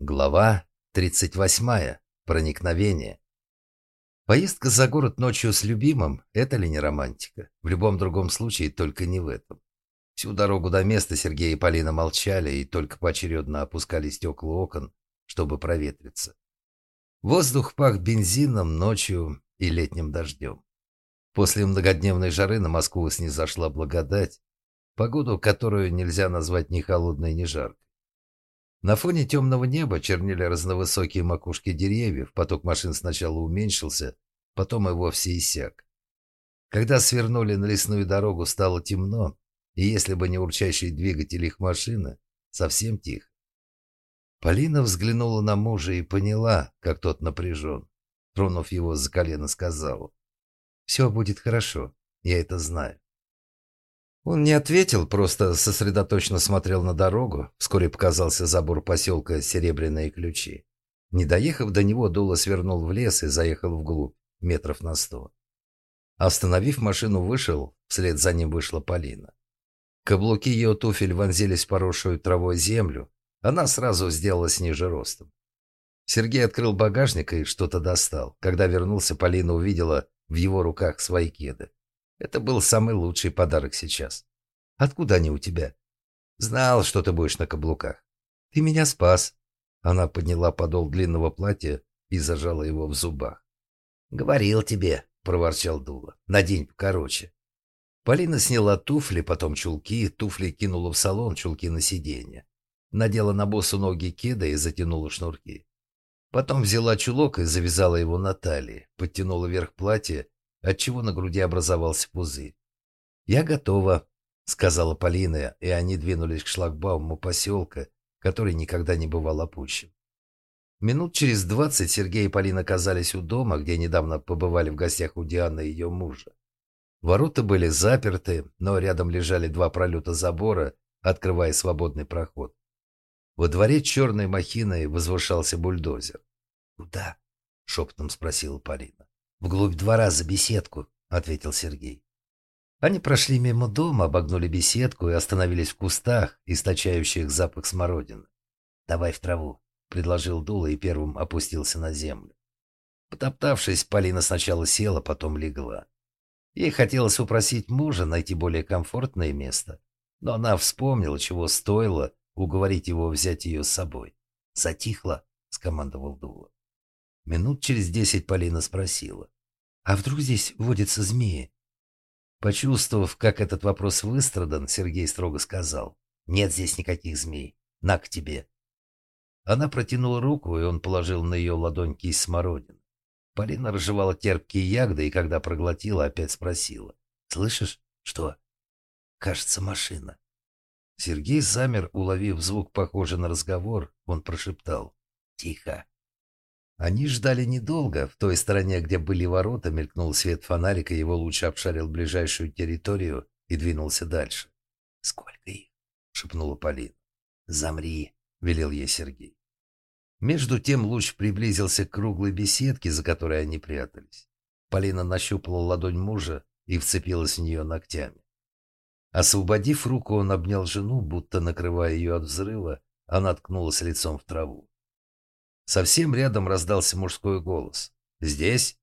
Глава 38. Проникновение. Поездка за город ночью с любимым – это ли не романтика? В любом другом случае, только не в этом. Всю дорогу до места Сергей и Полина молчали и только поочередно опускали стекла окон, чтобы проветриться. Воздух пах бензином ночью и летним дождем. После многодневной жары на Москву снизошла благодать, погоду, которую нельзя назвать ни холодной, ни жаркой. На фоне темного неба чернели разновысокие макушки деревьев, поток машин сначала уменьшился, потом и вовсе иссяк. Когда свернули на лесную дорогу, стало темно, и если бы не урчащий двигатель их машины, совсем тихо. Полина взглянула на мужа и поняла, как тот напряжен. Тронув его за колено, сказала, «Все будет хорошо, я это знаю». Он не ответил, просто сосредоточенно смотрел на дорогу. Вскоре показался забор поселка Серебряные Ключи. Не доехав до него, Дула свернул в лес и заехал вглубь, метров на сто. Остановив машину, вышел, вслед за ним вышла Полина. Каблуки ее туфель вонзились в поросшую травой землю. Она сразу сделалась ниже ростом. Сергей открыл багажник и что-то достал. Когда вернулся, Полина увидела в его руках свои кеды. Это был самый лучший подарок сейчас. Откуда они у тебя? Знал, что ты будешь на каблуках. Ты меня спас. Она подняла подол длинного платья и зажала его в зубах. Говорил тебе, проворчал Дула. Надень покороче. Полина сняла туфли, потом чулки, туфли кинула в салон, чулки на сиденье. Надела на босу ноги кеда и затянула шнурки. Потом взяла чулок и завязала его на талии, подтянула вверх платья отчего на груди образовался пузырь. «Я готова», — сказала Полина, и они двинулись к шлагбауму поселка, который никогда не бывал опущен. Минут через двадцать Сергей и Полина оказались у дома, где недавно побывали в гостях у Дианы и ее мужа. Ворота были заперты, но рядом лежали два пролета забора, открывая свободный проход. Во дворе черной махиной возвышался бульдозер. «Куда?» — шепотом спросила Полина. «Вглубь двора за беседку», — ответил Сергей. Они прошли мимо дома, обогнули беседку и остановились в кустах, источающих запах смородины. «Давай в траву», — предложил Дула и первым опустился на землю. Потоптавшись, Полина сначала села, потом легла. Ей хотелось упросить мужа найти более комфортное место, но она вспомнила, чего стоило уговорить его взять ее с собой. «Затихло», — скомандовал Дула. Минут через десять Полина спросила. «А вдруг здесь водятся змеи?» Почувствовав, как этот вопрос выстрадан, Сергей строго сказал. «Нет здесь никаких змей. На к тебе». Она протянула руку, и он положил на ее ладонь кисть смородины. Полина разжевала терпкие ягоды, и когда проглотила, опять спросила. «Слышишь? Что?» «Кажется, машина». Сергей замер, уловив звук, похожий на разговор. Он прошептал. «Тихо». Они ждали недолго. В той стороне, где были ворота, мелькнул свет фонарика, его луч обшарил ближайшую территорию и двинулся дальше. «Сколько их?» — шепнула Полина. «Замри», — велел ей Сергей. Между тем луч приблизился к круглой беседке, за которой они прятались. Полина нащупала ладонь мужа и вцепилась в нее ногтями. Освободив руку, он обнял жену, будто накрывая ее от взрыва, она ткнулась лицом в траву. Совсем рядом раздался мужской голос. «Здесь?»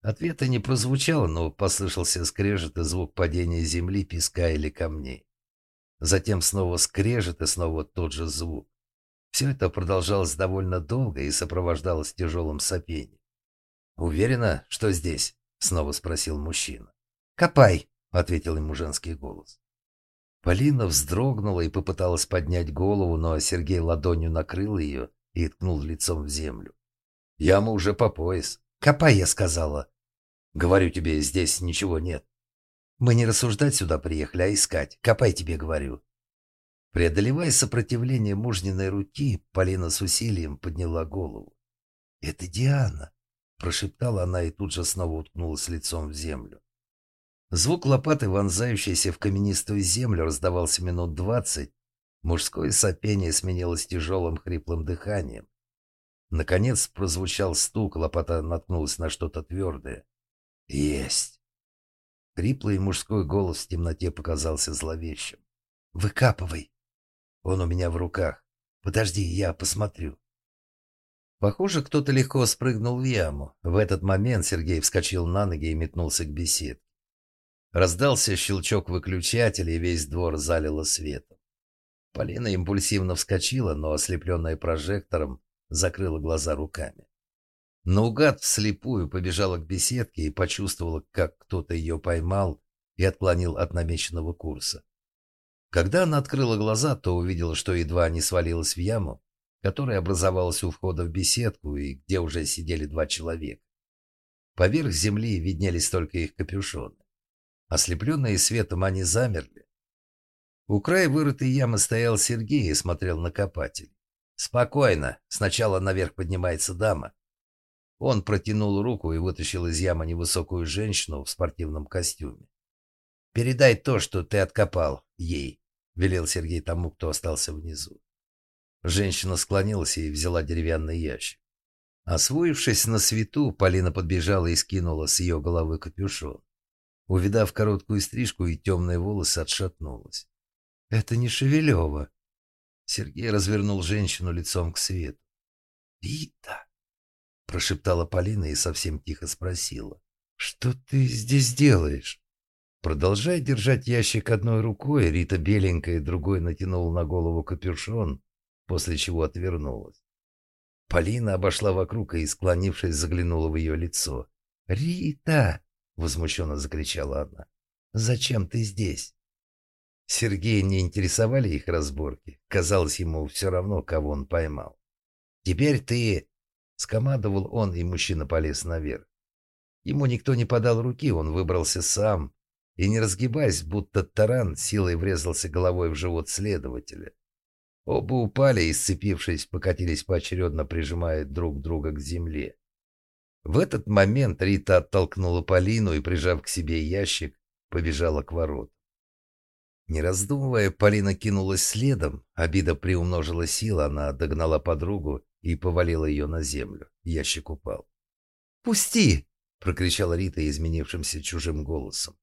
Ответа не прозвучало, но послышался скрежет и звук падения земли, песка или камней. Затем снова скрежет и снова тот же звук. Все это продолжалось довольно долго и сопровождалось тяжелым сопением. «Уверена, что здесь?» — снова спросил мужчина. «Копай!» — ответил ему женский голос. Полина вздрогнула и попыталась поднять голову, но Сергей ладонью накрыл ее и ткнул лицом в землю. Яма уже по пояс. «Копай», — я сказала. «Говорю тебе, здесь ничего нет. Мы не рассуждать сюда приехали, а искать. Копай, тебе говорю». Преодолевая сопротивление мужниной руки, Полина с усилием подняла голову. «Это Диана», — прошептала она и тут же снова уткнулась лицом в землю. Звук лопаты, вонзающейся в каменистую землю, раздавался минут двадцать, Мужское сопение сменилось тяжелым хриплым дыханием. Наконец прозвучал стук, лопата наткнулась на что-то твердое. «Есть!» Хриплый мужской голос в темноте показался зловещим. «Выкапывай!» «Он у меня в руках. Подожди, я посмотрю». Похоже, кто-то легко спрыгнул в яму. В этот момент Сергей вскочил на ноги и метнулся к беседке. Раздался щелчок выключателя, и весь двор залило светом. Полина импульсивно вскочила, но, ослепленная прожектором, закрыла глаза руками. Наугад вслепую побежала к беседке и почувствовала, как кто-то ее поймал и отклонил от намеченного курса. Когда она открыла глаза, то увидела, что едва не свалилась в яму, которая образовалась у входа в беседку и где уже сидели два человека. Поверх земли виднелись только их капюшоны. Ослепленные светом, они замерли. У края вырытой ямы стоял Сергей и смотрел на копатель. «Спокойно. Сначала наверх поднимается дама». Он протянул руку и вытащил из ямы невысокую женщину в спортивном костюме. «Передай то, что ты откопал, ей», — велел Сергей тому, кто остался внизу. Женщина склонилась и взяла деревянный ящик. Освоившись на свету, Полина подбежала и скинула с ее головы капюшон. Увидав короткую стрижку и темные волосы, отшатнулась. «Это не Шевелева». Сергей развернул женщину лицом к свету. «Рита!» – прошептала Полина и совсем тихо спросила. «Что ты здесь делаешь?» Продолжая держать ящик одной рукой, Рита беленькая другой натянула на голову капюшон, после чего отвернулась. Полина обошла вокруг и, склонившись, заглянула в ее лицо. «Рита!» — возмущенно закричала она. «Зачем ты здесь?» Сергея не интересовали их разборки. Казалось ему все равно, кого он поймал. «Теперь ты...» — скомандовал он, и мужчина полез наверх. Ему никто не подал руки, он выбрался сам и, не разгибаясь, будто таран, силой врезался головой в живот следователя. Оба упали и, сцепившись, покатились поочередно, прижимая друг друга к земле. В этот момент Рита оттолкнула Полину и, прижав к себе ящик, побежала к ворот. Не раздумывая, Полина кинулась следом. Обида приумножила силы, она догнала подругу и повалила ее на землю. Ящик упал. «Пусти!» — прокричала Рита изменившимся чужим голосом.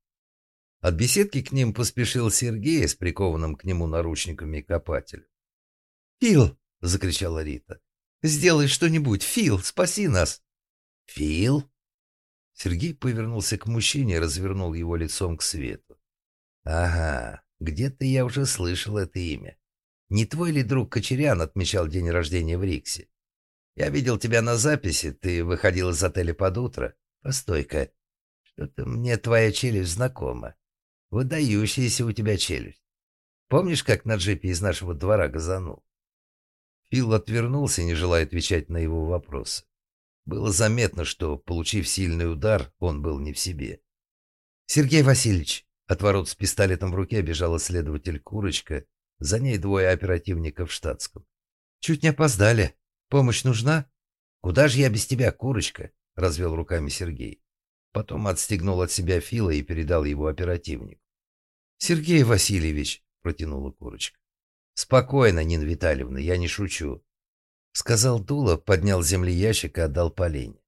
От беседки к ним поспешил Сергей с прикованным к нему наручниками копателем. «Фил!» — закричала Рита. «Сделай что-нибудь! Фил, спаси нас!» «Фил?» Сергей повернулся к мужчине и развернул его лицом к свету. «Ага, где-то я уже слышал это имя. Не твой ли друг Кочерян отмечал день рождения в Риксе? Я видел тебя на записи, ты выходил из отеля под утро. Постой-ка, что-то мне твоя челюсть знакома. Выдающаяся у тебя челюсть. Помнишь, как на джипе из нашего двора газанул? Фил отвернулся, не желая отвечать на его вопросы. Было заметно, что, получив сильный удар, он был не в себе. «Сергей Васильевич!» От ворот с пистолетом в руке бежала следователь Курочка, за ней двое оперативников в штатском. «Чуть не опоздали. Помощь нужна?» «Куда же я без тебя, Курочка?» — развел руками Сергей. Потом отстегнул от себя Фила и передал его оперативнику. «Сергей Васильевич!» — протянула Курочка. «Спокойно, Нина Витальевна, я не шучу», — сказал Дула, поднял земли ящик и отдал Полине.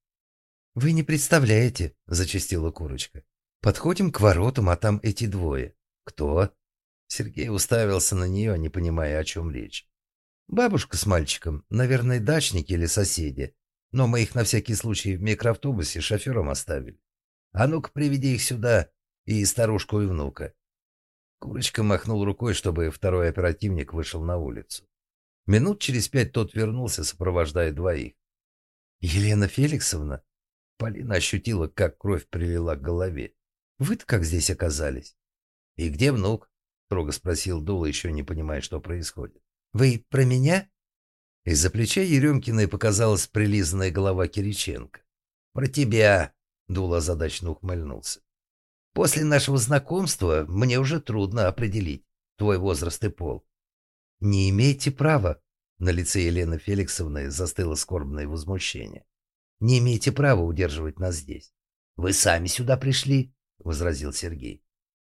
«Вы не представляете», — зачастила курочка. «Подходим к воротам, а там эти двое». «Кто?» Сергей уставился на нее, не понимая, о чем речь. «Бабушка с мальчиком, наверное, дачники или соседи, но мы их на всякий случай в микроавтобусе шофером оставили. А ну-ка, приведи их сюда, и старушку, и внука». Курочка махнул рукой, чтобы второй оперативник вышел на улицу. Минут через пять тот вернулся, сопровождая двоих. «Елена Феликсовна?» Полина ощутила, как кровь прилила к голове. «Вы-то как здесь оказались?» «И где внук?» — строго спросил Дула, еще не понимая, что происходит. «Вы про меня?» Из-за плеча Еремкиной показалась прилизанная голова Кириченко. «Про тебя!» — Дула озадачно ухмыльнулся. После нашего знакомства мне уже трудно определить твой возраст и пол. Не имеете права. На лице Елены Феликсовны застыло скорбное возмущение. Не имеете права удерживать нас здесь. Вы сами сюда пришли, возразил Сергей.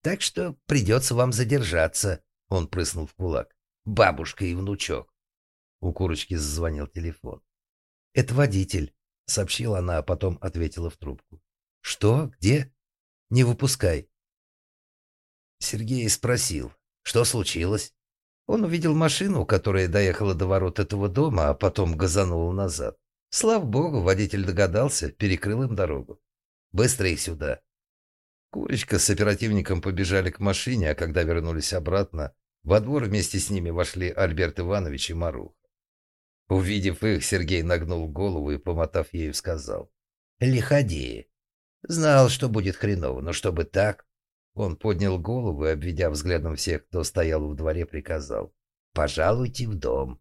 Так что придется вам задержаться, он прыснул в кулак. Бабушка и внучок. У курочки зазвонил телефон. «Это водитель», — сообщила она, а потом ответила в трубку. «Что? Где?» Не выпускай. Сергей спросил, что случилось. Он увидел машину, которая доехала до ворот этого дома, а потом газанула назад. Слава богу, водитель догадался, перекрыл им дорогу. Быстро их сюда. Курочка с оперативником побежали к машине, а когда вернулись обратно, во двор вместе с ними вошли Альберт Иванович и Маруха. Увидев их, Сергей нагнул голову и, помотав ею, сказал. «Лиходеи. Знал, что будет хреново, но чтобы так...» Он поднял голову и, обведя взглядом всех, кто стоял в дворе, приказал. «Пожалуйте в дом».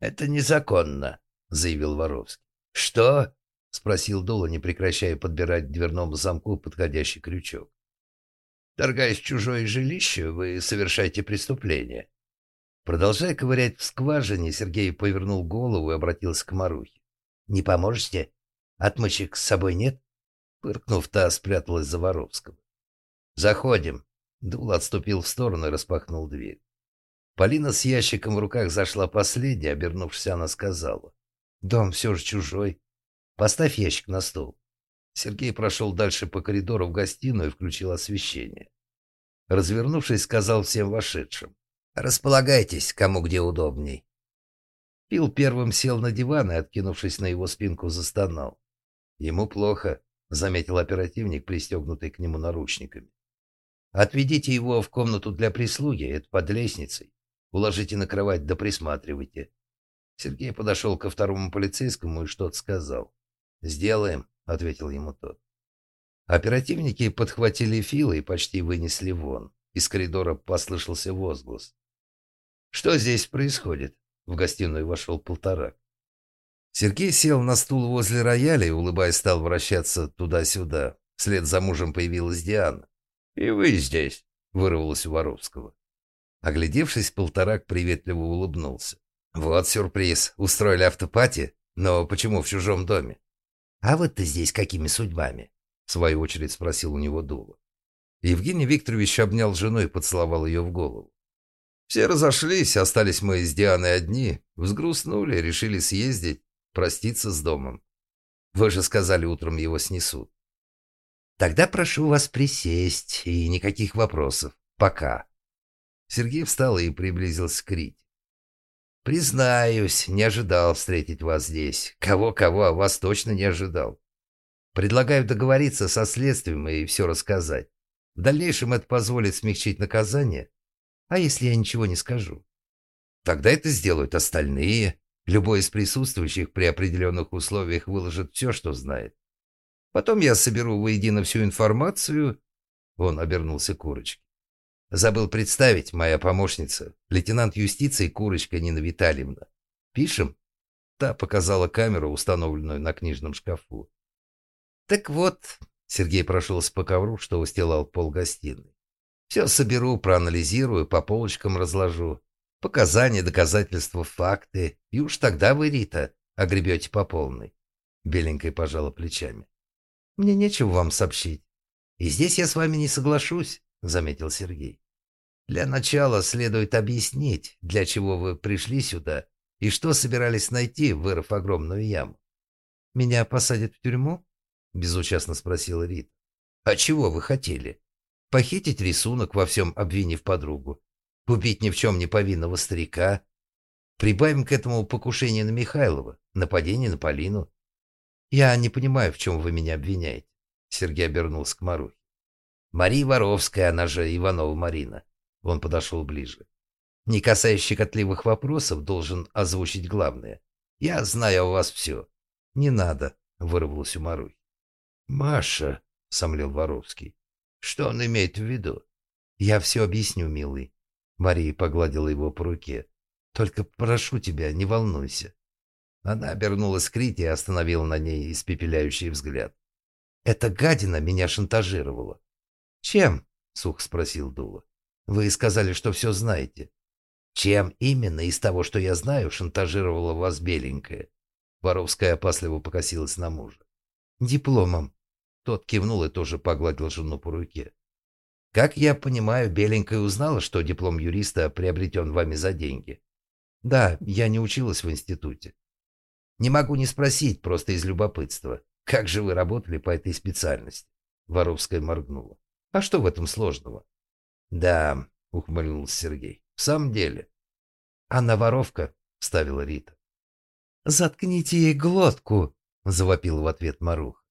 «Это незаконно», — заявил Воровский. «Что?» — спросил Дула, не прекращая подбирать к дверному замку подходящий крючок. «Торгаясь в чужое жилище, вы совершаете преступление». Продолжая ковырять в скважине, Сергей повернул голову и обратился к Марухе. «Не поможете? Отмычек с собой нет?» Пыркнув, та спряталась за Воровского. «Заходим». Дул отступил в сторону и распахнул дверь. Полина с ящиком в руках зашла последней, обернувшись, она сказала. «Дом все же чужой. Поставь ящик на стол». Сергей прошел дальше по коридору в гостиную и включил освещение. Развернувшись, сказал всем вошедшим. «Располагайтесь, кому где удобней». Пил первым сел на диван и, откинувшись на его спинку, застонал. «Ему плохо», — заметил оперативник, пристегнутый к нему наручниками. «Отведите его в комнату для прислуги, это под лестницей. Уложите на кровать да присматривайте». Сергей подошел ко второму полицейскому и что-то сказал. «Сделаем», — ответил ему тот. Оперативники подхватили Фила и почти вынесли вон. Из коридора послышался возглас. «Что здесь происходит?» В гостиную вошел полторак. Сергей сел на стул возле рояля и, улыбаясь, стал вращаться туда-сюда. Вслед за мужем появилась Диана. «И вы здесь», — вырвалось у Воровского. Оглядевшись, полторак приветливо улыбнулся. «Вот сюрприз. Устроили автопати? Но почему в чужом доме?» «А вот-то здесь какими судьбами?» — в свою очередь спросил у него Дула. Евгений Викторович обнял жену и поцеловал ее в голову. Все разошлись, остались мы с Дианой одни. Взгрустнули, решили съездить, проститься с домом. Вы же сказали, утром его снесут. Тогда прошу вас присесть, и никаких вопросов. Пока. Сергей встал и приблизился к Рите. Признаюсь, не ожидал встретить вас здесь. Кого-кого, а вас точно не ожидал. Предлагаю договориться со следствием и все рассказать. В дальнейшем это позволит смягчить наказание. А если я ничего не скажу? Тогда это сделают остальные. Любой из присутствующих при определенных условиях выложит все, что знает. Потом я соберу воедино всю информацию. Он обернулся к Курочке. Забыл представить, моя помощница, лейтенант юстиции Курочка Нина Витальевна. Пишем? Та показала камеру, установленную на книжном шкафу. Так вот, Сергей прошелся по ковру, что устилал пол гостиной. Все соберу, проанализирую, по полочкам разложу. Показания, доказательства, факты. И уж тогда вы, Рита, огребете по полной. Беленькая пожала плечами. Мне нечего вам сообщить. И здесь я с вами не соглашусь, заметил Сергей. Для начала следует объяснить, для чего вы пришли сюда и что собирались найти, вырыв огромную яму. Меня посадят в тюрьму? Безучастно спросила Рита. А чего вы хотели? Похитить рисунок, во всем обвинив подругу? Убить ни в чем не повинного старика? Прибавим к этому покушение на Михайлова, нападение на Полину. «Я не понимаю, в чем вы меня обвиняете», — Сергей обернулся к Марухе. «Мария Воровская, она же Иванова Марина». Он подошел ближе. «Не касаясь щекотливых вопросов, должен озвучить главное. Я знаю о вас все». «Не надо», — вырвалось у Марухи. «Маша», — сомлел Воровский, — «что он имеет в виду?» «Я все объясню, милый». Мария погладила его по руке. «Только прошу тебя, не волнуйся. Она обернулась к Рите и остановила на ней испепеляющий взгляд. «Эта гадина меня шантажировала». «Чем?» — сух спросил Дула. «Вы сказали, что все знаете». «Чем именно из того, что я знаю, шантажировала вас беленькая?» Воровская опасливо покосилась на мужа. «Дипломом». Тот кивнул и тоже погладил жену по руке. «Как я понимаю, беленькая узнала, что диплом юриста приобретен вами за деньги?» «Да, я не училась в институте». Не могу не спросить, просто из любопытства. Как же вы работали по этой специальности? Воровская моргнула. А что в этом сложного? Да, ухмыльнулся Сергей. В самом деле. Она воровка, вставила Рита. «Заткните ей глотку!» — завопил в ответ Марух.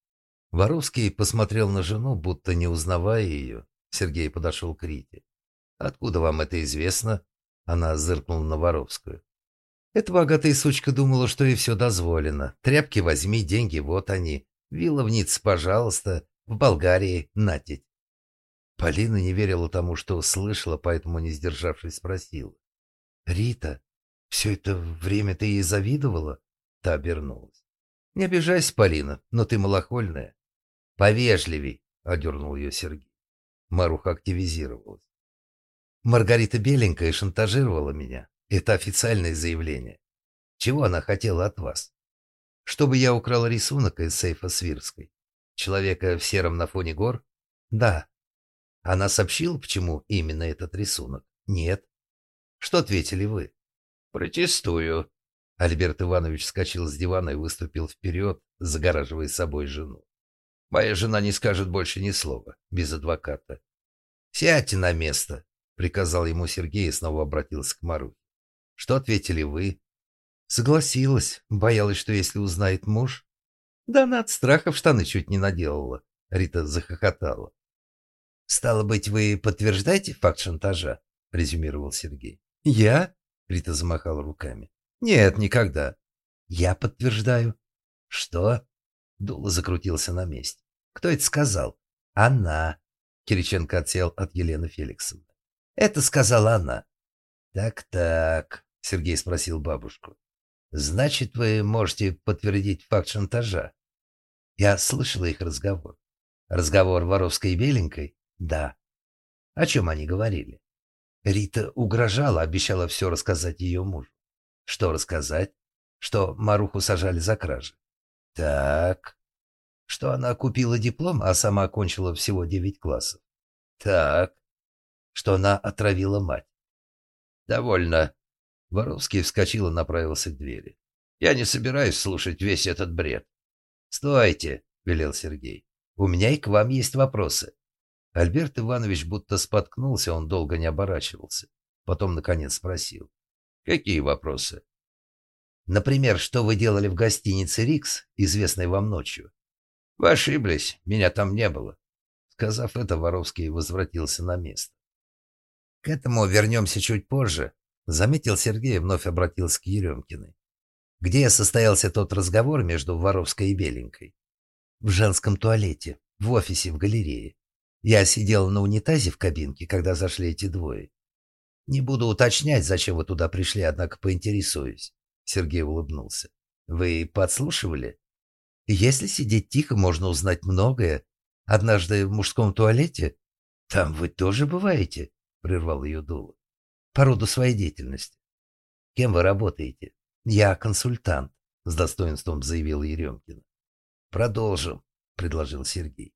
Воровский посмотрел на жену, будто не узнавая ее. Сергей подошел к Рите. «Откуда вам это известно?» Она зыркнула на Воровскую. Эта богатая сучка думала, что ей все дозволено. Тряпки возьми, деньги, вот они. Вилла в Ницце, пожалуйста. В Болгарии, натить. Полина не верила тому, что услышала, поэтому, не сдержавшись, спросила. «Рита, все это время ты ей завидовала?» Та обернулась. «Не обижайся, Полина, но ты малохольная». «Повежливей», — одернул ее Сергей. Маруха активизировалась. Маргарита Беленькая шантажировала меня. Это официальное заявление. Чего она хотела от вас? Чтобы я украл рисунок из сейфа Свирской. Человека в сером на фоне гор? Да. Она сообщила, почему именно этот рисунок? Нет. Что ответили вы? Протестую. Альберт Иванович вскочил с дивана и выступил вперед, загораживая собой жену. Моя жена не скажет больше ни слова, без адвоката. «Сядьте на место», — приказал ему Сергей и снова обратился к Мару. «Что ответили вы?» «Согласилась. Боялась, что если узнает муж...» «Да она от страха в штаны чуть не наделала», — Рита захохотала. «Стало быть, вы подтверждаете факт шантажа?» — резюмировал Сергей. «Я?» — Рита замахала руками. «Нет, никогда». «Я подтверждаю». «Что?» — Дула закрутился на месте. «Кто это сказал?» «Она». Кириченко отсел от Елены Феликсовны. «Это сказала она». «Так-так», — Сергей спросил бабушку. «Значит, вы можете подтвердить факт шантажа?» Я слышала их разговор. Разговор Воровской и Беленькой? Да. О чем они говорили? Рита угрожала, обещала все рассказать ее мужу. Что рассказать? Что Маруху сажали за кражи. Так. Что она купила диплом, а сама окончила всего девять классов. Так. Что она отравила мать. Довольно. Воровский вскочил и направился к двери. Я не собираюсь слушать весь этот бред. Стойте, велел Сергей. У меня и к вам есть вопросы. Альберт Иванович будто споткнулся, он долго не оборачивался. Потом, наконец, спросил. «Какие вопросы?» «Например, что вы делали в гостинице «Рикс», известной вам ночью?» «Вы ошиблись, меня там не было». Сказав это, Воровский возвратился на место. «К этому вернемся чуть позже», — заметил Сергей и вновь обратился к Еремкиной. «Где состоялся тот разговор между Воровской и Беленькой?» «В женском туалете, в офисе, в галерее. Я сидел на унитазе в кабинке, когда зашли эти двое. Не буду уточнять, зачем вы туда пришли, однако поинтересуюсь. Сергей улыбнулся. Вы подслушивали? Если сидеть тихо, можно узнать многое. Однажды в мужском туалете... Там вы тоже бываете? Прервал ее Дула. По роду своей деятельности. Кем вы работаете? Я консультант, с достоинством заявил Еремкин. Продолжим, предложил Сергей.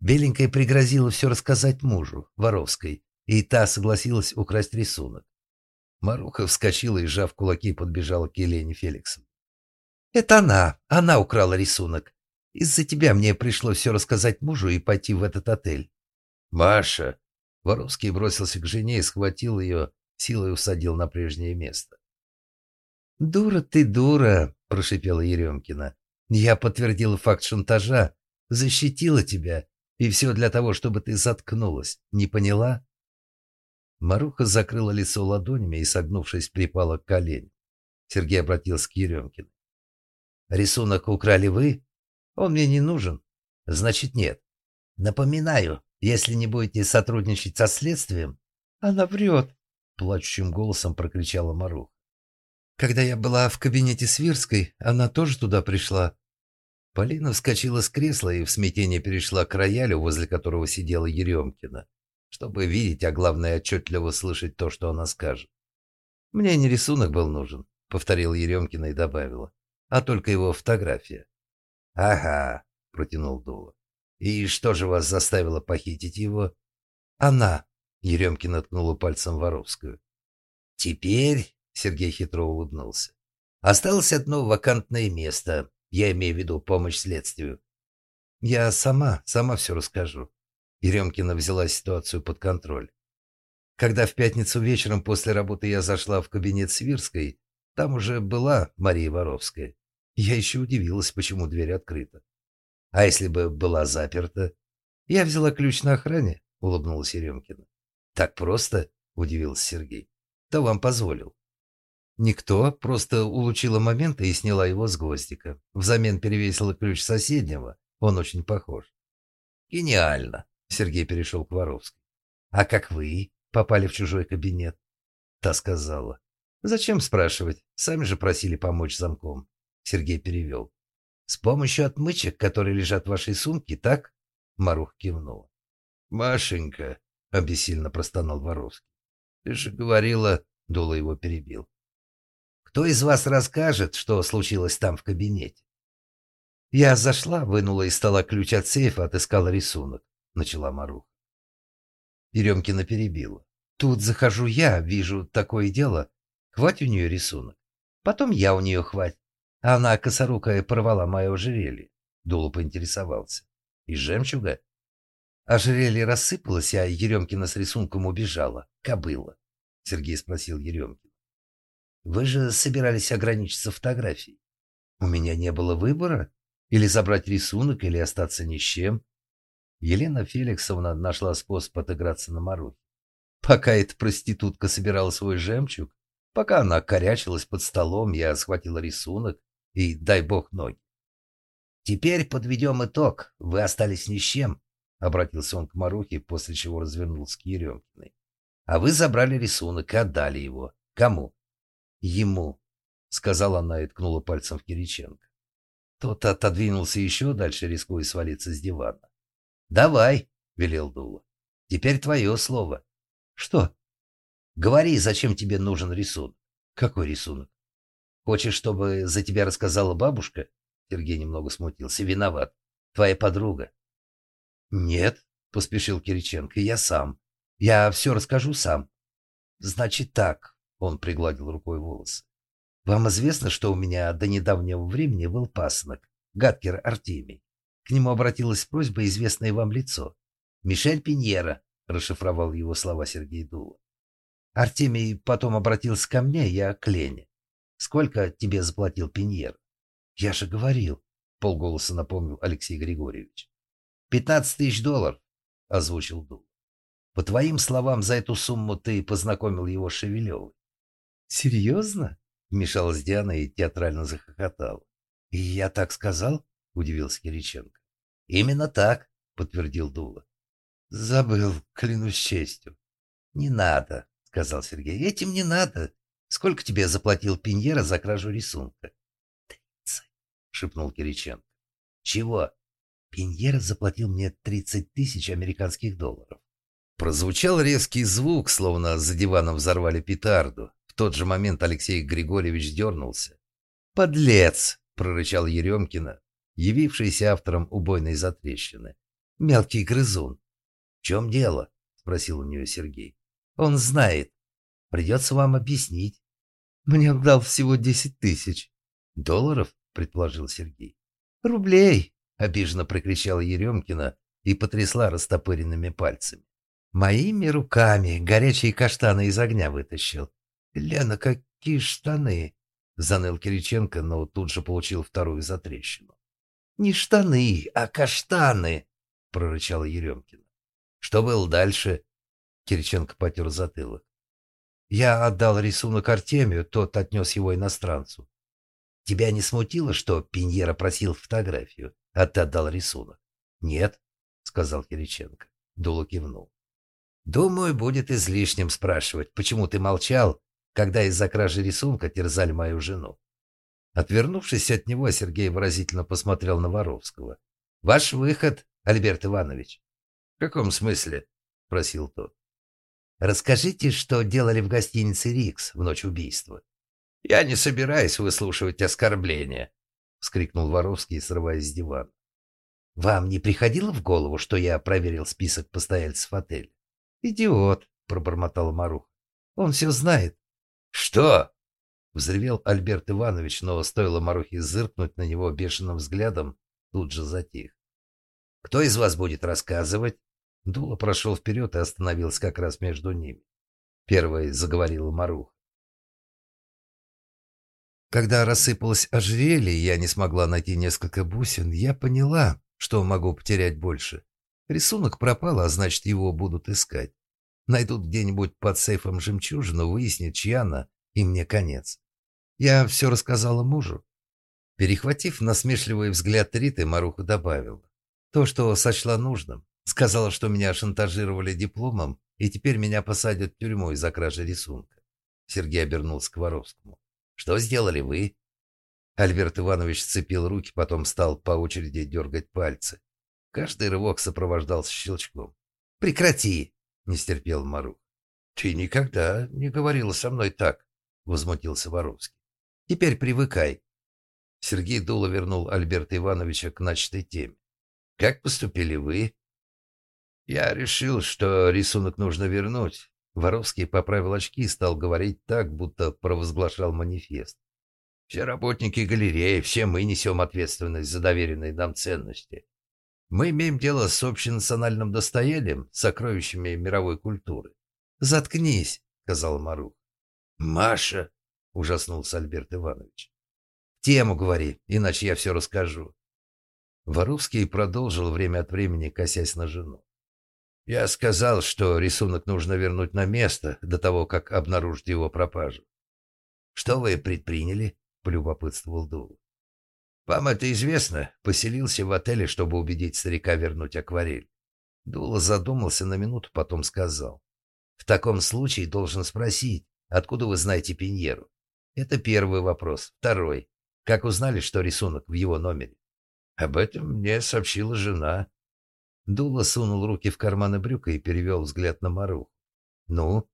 Беленькая пригрозила все рассказать мужу, Воровской, и та согласилась украсть рисунок. Маруха вскочила и, сжав кулаки, подбежала к Елене Феликсовне. «Это она! Она украла рисунок! Из-за тебя мне пришлось все рассказать мужу и пойти в этот отель». «Маша!» Воровский бросился к жене и схватил ее, силой усадил на прежнее место. «Дура ты, дура!» – прошипела Еремкина. «Я подтвердила факт шантажа, защитила тебя, и все для того, чтобы ты заткнулась. Не поняла?» Маруха закрыла лицо ладонями и, согнувшись, припала к колени. Сергей обратился к Еремкину. «Рисунок украли вы? Он мне не нужен. Значит, нет. Напоминаю, если не будете сотрудничать со следствием...» «Она врет!» — плачущим голосом прокричала Маруха. «Когда я была в кабинете Свирской, она тоже туда пришла. Полина вскочила с кресла и в смятении перешла к роялю, возле которого сидела Еремкина, чтобы видеть, а главное отчетливо слышать то, что она скажет. «Мне не рисунок был нужен», — повторил Еремкина и добавила, «а только его фотография». «Ага», — протянул Дула. «И что же вас заставило похитить его?» «Она», — Еремкина ткнула пальцем Воровскую. «Теперь», — Сергей хитро улыбнулся, — «осталось одно вакантное место, я имею в виду помощь следствию. Я сама, сама все расскажу. Еремкина взяла ситуацию под контроль. Когда в пятницу вечером после работы я зашла в кабинет Свирской, Там уже была Мария Воровская. Я еще удивилась, почему дверь открыта. А если бы была заперта? Я взяла ключ на охране, улыбнулась Еремкина. Так просто? Удивился Сергей. Кто вам позволил? Никто, просто улучила момент и сняла его с гвоздика. Взамен перевесила ключ соседнего. Он очень похож. Гениально. Сергей перешел к Воровской. А как вы попали в чужой кабинет? Та сказала. Зачем спрашивать? Сами же просили помочь замком. Сергей перевел. С помощью отмычек, которые лежат в вашей сумке, так? Марух кивнула. Машенька, обессильно простонал Воровский. Ты же говорила, Дула его перебил. Кто из вас расскажет, что случилось там в кабинете? Я зашла, вынула из стола ключ от сейфа, отыскала рисунок, начала Марух. Еремкина перебила. Тут захожу я, вижу такое дело. Хватит у нее рисунок. Потом я у нее хватит. А она косорукая порвала мое ожерелье. Дула поинтересовался. Из жемчуга? Ожерелье рассыпалось, а Еремкина с рисунком убежала. Кобыла. Сергей спросил Еремкина. Вы же собирались ограничиться фотографией. У меня не было выбора. Или забрать рисунок, или остаться ни с чем. Елена Феликсовна нашла способ отыграться на Марухе. Пока эта проститутка собирала свой жемчуг, пока она корячилась под столом, я схватила рисунок и, дай бог, ноги. «Теперь подведем итог. Вы остались ни с чем», — обратился он к Марухе, после чего развернулся к Еремкиной. «А вы забрали рисунок и отдали его. Кому?» «Ему», — сказала она и ткнула пальцем в Кириченко. Тот отодвинулся еще дальше, рискуя свалиться с дивана. «Давай», — велел Дула. «Теперь твое слово». «Что?» «Говори, зачем тебе нужен рисунок». «Какой рисунок?» «Хочешь, чтобы за тебя рассказала бабушка?» Сергей немного смутился. «Виноват. Твоя подруга». «Нет», — поспешил Кириченко, — «я сам. Я все расскажу сам». «Значит так», — он пригладил рукой волосы. «Вам известно, что у меня до недавнего времени был пасынок, Гаткер Артемий. К нему обратилась с просьбой известное вам лицо. «Мишель Пиньера», — расшифровал его слова Сергей Дула. Артемий потом обратился ко мне, я к Лене. «Сколько тебе заплатил Пиньер?» «Я же говорил», — полголоса напомнил Алексей Григорьевич. «Пятнадцать тысяч долларов», — озвучил Дул. «По твоим словам, за эту сумму ты познакомил его с Шевелевой». «Серьезно?» — вмешалась Диана и театрально захохотала. «И я так сказал?» удивился Кириченко. Именно так, подтвердил Дула. Забыл, клянусь честью. Не надо, сказал Сергей. Этим не надо. Сколько тебе заплатил Пиньера за кражу рисунка? Тридцать, шепнул Кириченко. Чего? Пиньера заплатил мне тридцать тысяч американских долларов. Прозвучал резкий звук, словно за диваном взорвали петарду. Тот же момент Алексей Григорьевич дернулся. «Подлец!» — прорычал Еремкина, явившийся автором убойной затрещины. Мелкий грызун. «В чем дело?» — спросил у нее Сергей. «Он знает. Придется вам объяснить». «Мне он дал всего десять тысяч». «Долларов?» — предположил Сергей. «Рублей!» — обиженно прокричала Еремкина и потрясла растопыренными пальцами. «Моими руками горячие каштаны из огня вытащил». «Лена, какие штаны!» — заныл Кириченко, но тут же получил вторую затрещину. «Не штаны, а каштаны!» — прорычала Еремкина. «Что было дальше?» Кириченко потер затылок. «Я отдал рисунок Артемию, тот отнес его иностранцу. Тебя не смутило, что Пиньера просил фотографию, а ты отдал рисунок?» «Нет», — сказал Кириченко. Дула кивнул. «Думаю, будет излишним спрашивать, почему ты молчал, когда из-за кражи рисунка терзали мою жену. Отвернувшись от него, Сергей выразительно посмотрел на Воровского. «Ваш выход, Альберт Иванович». «В каком смысле?» – просил тот. «Расскажите, что делали в гостинице «Рикс» в ночь убийства». «Я не собираюсь выслушивать оскорбления», – вскрикнул Воровский, срываясь с дивана. «Вам не приходило в голову, что я проверил список постояльцев отеля?» «Идиот», – пробормотал Марух. «Он все знает». «Что?» Взревел Альберт Иванович, но стоило Марухе зыркнуть на него бешеным взглядом, тут же затих. «Кто из вас будет рассказывать?» Дула прошел вперед и остановился как раз между ними. Первой заговорила Маруха. Когда рассыпалось ожерелье, я не смогла найти несколько бусин, я поняла, что могу потерять больше. Рисунок пропал, а значит, его будут искать. Найдут где-нибудь под сейфом жемчужину, выяснят, чья она, и мне конец. Я все рассказала мужу. Перехватив насмешливый взгляд Риты, Маруха добавила. То, что сочла нужным. Сказала, что меня шантажировали дипломом, и теперь меня посадят в тюрьму из-за кражи рисунка. Сергей обернулся к Воровскому. «Что сделали вы?» Альберт Иванович сцепил руки, потом стал по очереди дергать пальцы. Каждый рывок сопровождался щелчком. «Прекрати!» — не стерпел Марух. «Ты никогда не говорила со мной так», — возмутился Воровский. «Теперь привыкай». Сергей Дула вернул Альберта Ивановича к начатой теме. «Как поступили вы?» «Я решил, что рисунок нужно вернуть». Воровский поправил очки и стал говорить так, будто провозглашал манифест. «Все работники галереи, все мы несем ответственность за доверенные нам ценности. Мы имеем дело с общенациональным достоянием, сокровищами мировой культуры. «Заткнись», — сказал Марух. «Маша», — ужаснулся Альберт Иванович. «Тему говори, иначе я все расскажу». Воровский продолжил время от времени, косясь на жену. «Я сказал, что рисунок нужно вернуть на место до того, как обнаружить его пропажу». «Что вы предприняли?» — полюбопытствовал Дул. «Вам это известно?» Поселился в отеле, чтобы убедить старика вернуть акварель. Дула задумался на минуту, потом сказал. «В таком случае должен спросить, откуда вы знаете Пиньеру?» Это первый вопрос. Второй. Как узнали, что рисунок в его номере? Об этом мне сообщила жена. Дула сунул руки в карманы брюка и перевел взгляд на Мару. «Ну?»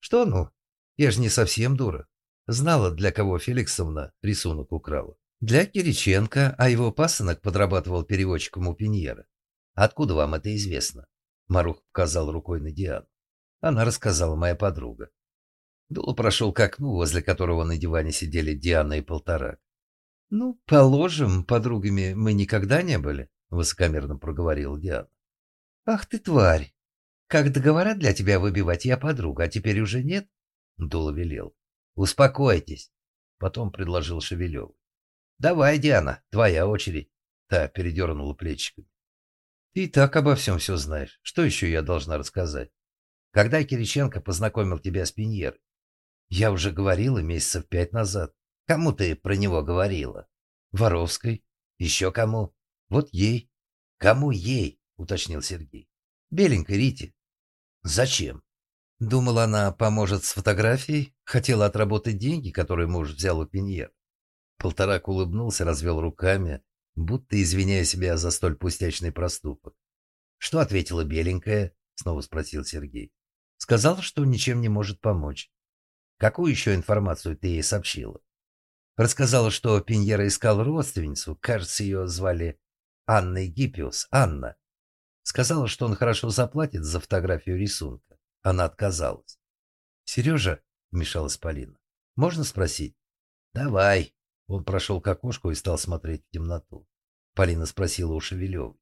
«Что «ну»? Я же не совсем дура. Знала, для кого Феликсовна рисунок украла. Для Кириченко, а его пасынок подрабатывал переводчиком у Пиньера. Откуда вам это известно? Марух показал рукой на Диану. Она рассказала моя подруга. Дуло прошел к окну, возле которого на диване сидели Диана и Полторак. «Ну, положим, подругами мы никогда не были», — высокомерно проговорила Диана. «Ах ты, тварь! Как договора для тебя выбивать, я подруга, а теперь уже нет?» Дула велел. «Успокойтесь», — потом предложил Шевелев. «Давай, Диана, твоя очередь». Та передернула плечиками. «Ты и так обо всем все знаешь. Что еще я должна рассказать? Когда Кириченко познакомил тебя с Пиньерой? Я уже говорила месяцев пять назад. Кому ты про него говорила? Воровской. Еще кому? Вот ей. Кому ей? Уточнил Сергей. Беленькой Рите. Зачем? Думала, она поможет с фотографией. Хотела отработать деньги, которые муж взял у Пиньера. Полторак улыбнулся, развел руками, будто извиняя себя за столь пустячный проступок. «Что ответила беленькая?» — снова спросил Сергей. «Сказала, что ничем не может помочь. Какую еще информацию ты ей сообщила?» Рассказала, что Пиньера искал родственницу, кажется, ее звали Анной Гиппиус, Анна. Сказала, что он хорошо заплатит за фотографию рисунка. Она отказалась. «Сережа?» — вмешалась Полина. «Можно спросить?» «Давай», он прошел к окошку и стал смотреть в темноту. Полина спросила у Шевелевой.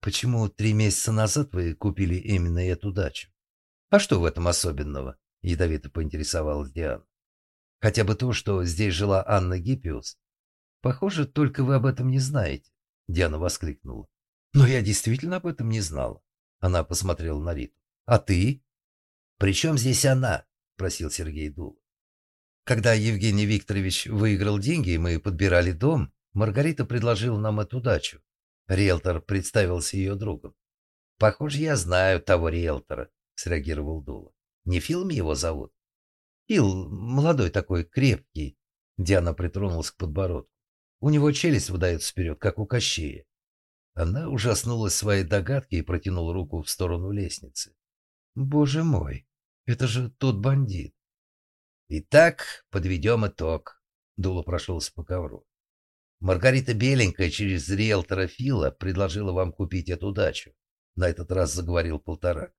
«Почему три месяца назад вы купили именно эту дачу?» «А что в этом особенного?» — ядовито поинтересовалась Диана. «Хотя бы то, что здесь жила Анна Гиппиус. Похоже, только вы об этом не знаете», — Диана воскликнула. «Но я действительно об этом не знала». Она посмотрела на Риту. «А ты?» «При чем здесь она?» — просил Сергей Дула. Когда Евгений Викторович выиграл деньги, и мы подбирали дом, Маргарита предложила нам эту дачу. Риэлтор представился ее другом. «Похоже, я знаю того риэлтора», — среагировал Дула. «Не Филм его зовут?» «Фил, молодой такой, крепкий», — Диана притронулась к подбородку. «У него челюсть выдается вперед, как у Кощея». Она ужаснулась своей догадке и протянула руку в сторону лестницы. «Боже мой, это же тот бандит!» Итак, подведем итог. Дуло прошелся по ковру. Маргарита Беленькая через риэлтора Фила предложила вам купить эту дачу. На этот раз заговорил полтора.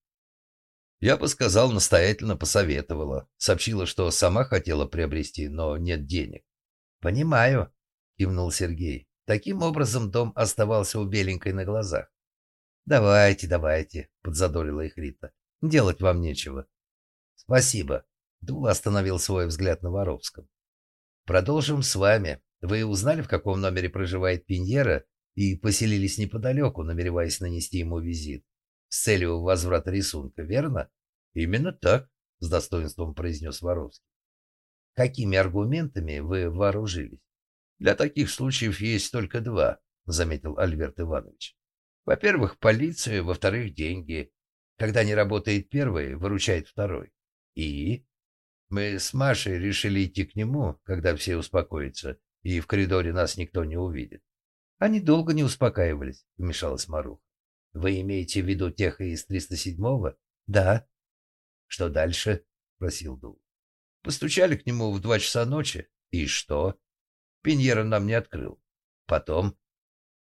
Я бы сказал, настоятельно посоветовала. Сообщила, что сама хотела приобрести, но нет денег. «Понимаю», — кивнул Сергей. Таким образом дом оставался у Беленькой на глазах. «Давайте, давайте», — подзадорила их Рита. «Делать вам нечего». «Спасибо», Дула остановил свой взгляд на Воровском. Продолжим с вами. Вы узнали, в каком номере проживает Пиньера и поселились неподалеку, намереваясь нанести ему визит с целью возврата рисунка, верно? Именно так, с достоинством произнес Воровский. Какими аргументами вы вооружились? Для таких случаев есть только два, заметил Альберт Иванович. Во-первых, полицию, во-вторых, деньги. Когда не работает первый, выручает второй. И мы с Машей решили идти к нему, когда все успокоятся, и в коридоре нас никто не увидит. Они долго не успокаивались, вмешалась Марух. Вы имеете в виду тех из 307-го? Да. Что дальше? спросил Дул. Постучали к нему в два часа ночи. И что? Пиньера нам не открыл. Потом?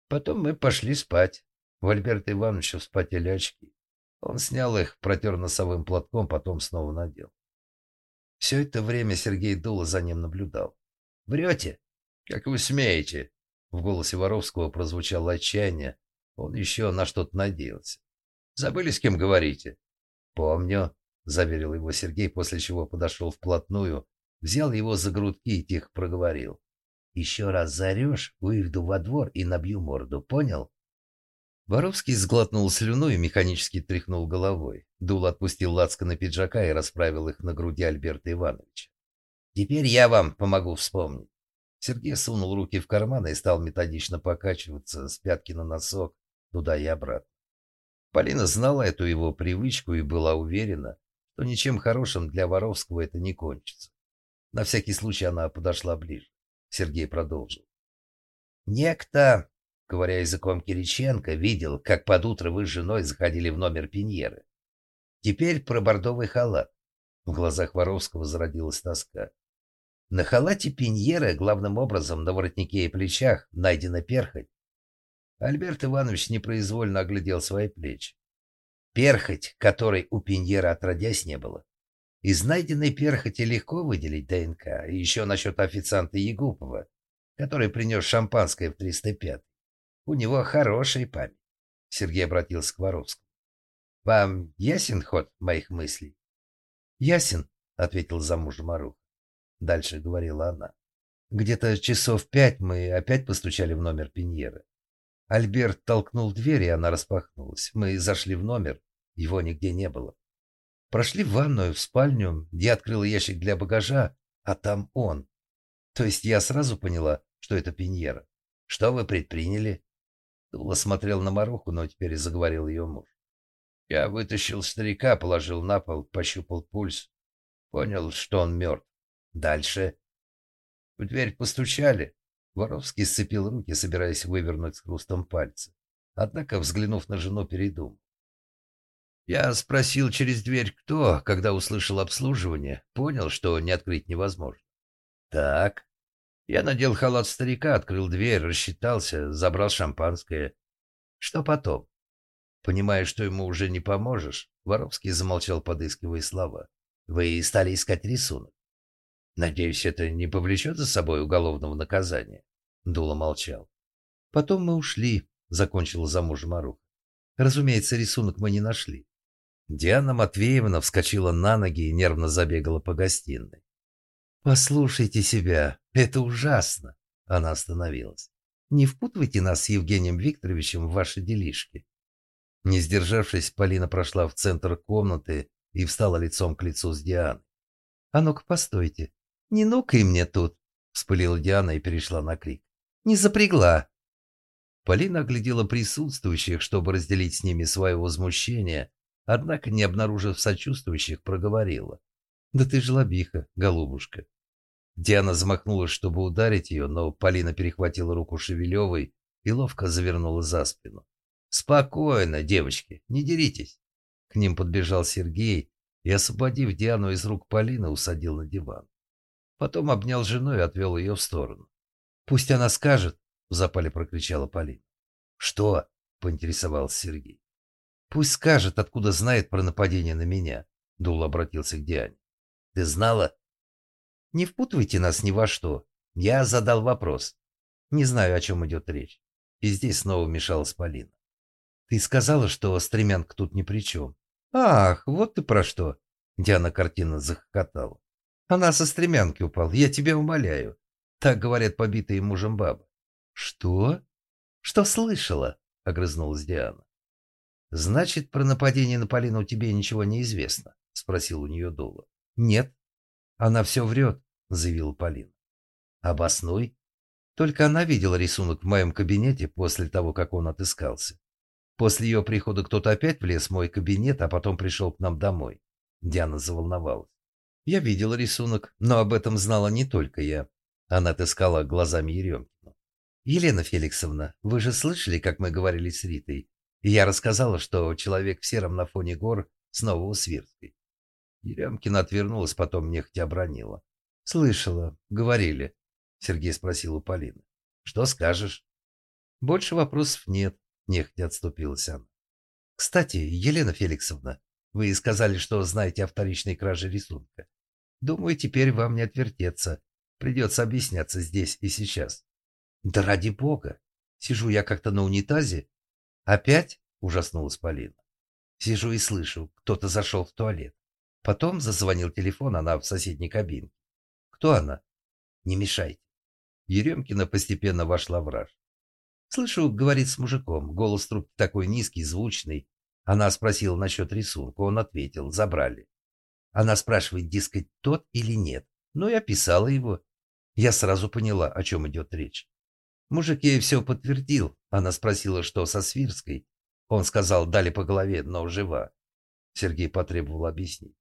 Потом мы пошли спать. У Альберта Ивановича вспотели очки. Он снял их, протер носовым платком, потом снова надел. Все это время Сергей Дула за ним наблюдал. «Врете?» «Как вы смеете?» В голосе Воровского прозвучало отчаяние. Он еще на что-то надеялся. «Забыли, с кем говорите?» «Помню», — заверил его Сергей, после чего подошел вплотную, взял его за грудки и тихо проговорил. «Еще раз зарешь, выведу во двор и набью морду, понял?» Воровский сглотнул слюну и механически тряхнул головой. Дул отпустил на пиджака и расправил их на груди Альберта Ивановича. «Теперь я вам помогу вспомнить». Сергей сунул руки в карманы и стал методично покачиваться с пятки на носок туда и обратно. Полина знала эту его привычку и была уверена, что ничем хорошим для Воровского это не кончится. На всякий случай она подошла ближе. Сергей продолжил. «Некто говоря языком Кириченко, видел, как под утро вы с женой заходили в номер Пиньеры. Теперь про бордовый халат. В глазах Воровского зародилась тоска. На халате Пиньеры, главным образом на воротнике и плечах, найдена перхоть. Альберт Иванович непроизвольно оглядел свои плечи. Перхоть, которой у Пиньера отродясь не было. Из найденной перхоти легко выделить ДНК. И еще насчет официанта Егупова, который принес шампанское в 305 у него хорошая память. Сергей обратился к Воровскому. Вам ясен ход моих мыслей? Ясен, ответил замуж Марух. Дальше говорила она. Где-то часов пять мы опять постучали в номер Пиньеры. Альберт толкнул дверь, и она распахнулась. Мы зашли в номер, его нигде не было. Прошли в ванную, в спальню, где открыл ящик для багажа, а там он. То есть я сразу поняла, что это Пиньера. Что вы предприняли? Тула смотрел на Маруху, но теперь заговорил ее муж. Я вытащил старика, положил на пол, пощупал пульс. Понял, что он мертв. Дальше. В дверь постучали. Воровский сцепил руки, собираясь вывернуть с хрустом пальцы. Однако, взглянув на жену, передумал. Я спросил через дверь, кто, когда услышал обслуживание, понял, что не открыть невозможно. Так, я надел халат старика, открыл дверь, рассчитался, забрал шампанское. Что потом? Понимая, что ему уже не поможешь, Воровский замолчал, подыскивая слова. Вы стали искать рисунок. Надеюсь, это не повлечет за собой уголовного наказания. Дула молчал. Потом мы ушли, закончила замужем Маруха. Разумеется, рисунок мы не нашли. Диана Матвеевна вскочила на ноги и нервно забегала по гостиной. «Послушайте себя, это ужасно!» Она остановилась. «Не впутывайте нас с Евгением Викторовичем в ваши делишки». Не сдержавшись, Полина прошла в центр комнаты и встала лицом к лицу с Дианой. «А ну-ка, постойте! Не ну-ка и мне тут!» Вспылила Диана и перешла на крик. «Не запрягла!» Полина оглядела присутствующих, чтобы разделить с ними свое возмущение, однако, не обнаружив сочувствующих, проговорила. «Да ты ж лобиха, голубушка. Диана замахнулась, чтобы ударить ее, но Полина перехватила руку Шевелевой и ловко завернула за спину. «Спокойно, девочки, не деритесь!» К ним подбежал Сергей и, освободив Диану из рук Полины, усадил на диван. Потом обнял жену и отвел ее в сторону. «Пусть она скажет!» — в запале прокричала Полина. «Что?» — поинтересовался Сергей. «Пусть скажет, откуда знает про нападение на меня», — Дул обратился к Диане. «Ты знала?» Не впутывайте нас ни во что. Я задал вопрос. Не знаю, о чем идет речь. И здесь снова вмешалась Полина. Ты сказала, что стремянка тут ни при чем. Ах, вот ты про что. Диана картина захохотала. Она со стремянки упала, я тебя умоляю. Так говорят побитые мужем бабы. Что? Что слышала? Огрызнулась Диана. Значит, про нападение на Полину тебе ничего не известно? Спросил у нее Дула. Нет. Она все врет, заявила Полина. Обоснуй. Только она видела рисунок в моем кабинете после того, как он отыскался. После ее прихода кто-то опять влез в мой кабинет, а потом пришел к нам домой. Диана заволновалась. Я видела рисунок, но об этом знала не только я. Она отыскала глазами Еремкину. «Елена Феликсовна, вы же слышали, как мы говорили с Ритой? Я рассказала, что человек в сером на фоне гор снова у Свирской». Еремкина отвернулась, потом нехотя обронила. «Слышала, говорили», — Сергей спросил у Полины. «Что скажешь?» «Больше вопросов нет», — нехотя отступилась она. «Кстати, Елена Феликсовна, вы сказали, что знаете о вторичной краже рисунка. Думаю, теперь вам не отвертеться. Придется объясняться здесь и сейчас». «Да ради бога! Сижу я как-то на унитазе». «Опять?» — ужаснулась Полина. Сижу и слышу, кто-то зашел в туалет. Потом зазвонил телефон, она в соседней кабинке. «Кто она?» «Не мешайте». Еремкина постепенно вошла в раж. Слышу, говорит с мужиком, голос трубки такой низкий, звучный. Она спросила насчет рисунка, он ответил, забрали. Она спрашивает, дескать, тот или нет. Ну, я писала его. Я сразу поняла, о чем идет речь. Мужик ей все подтвердил. Она спросила, что со Свирской. Он сказал, дали по голове, но жива. Сергей потребовал объяснить.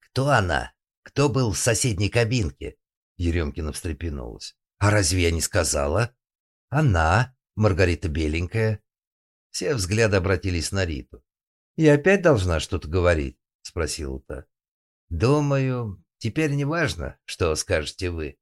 «Кто она? Кто был в соседней кабинке?» Еремкина встрепенулась. «А разве я не сказала?» «Она, Маргарита Беленькая». Все взгляды обратились на Риту. «Я опять должна что-то говорить?» — спросила та. «Думаю, теперь не важно, что скажете вы»,